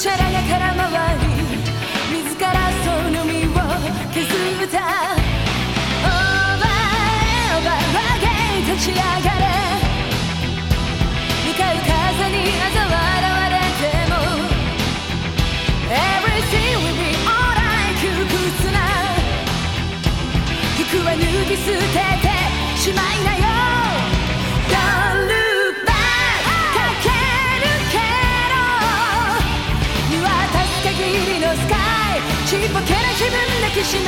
Should I? kişinin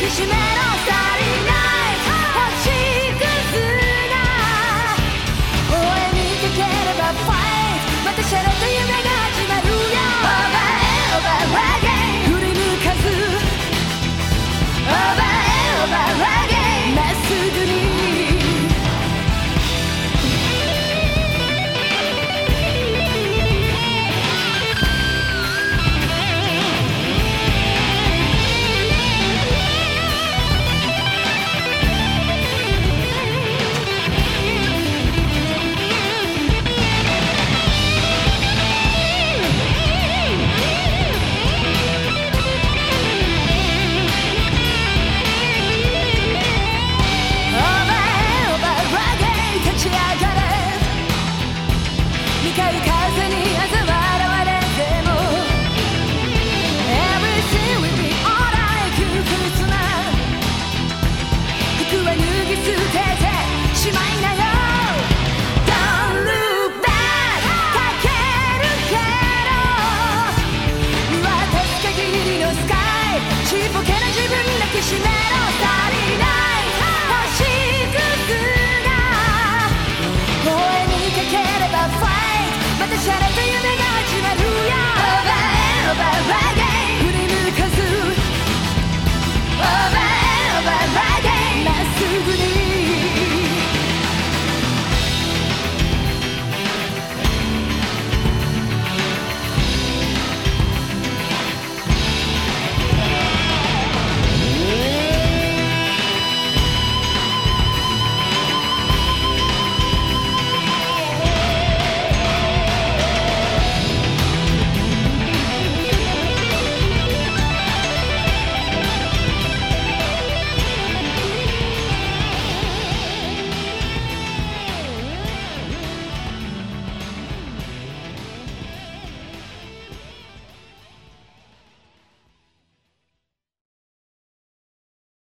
que chimerosa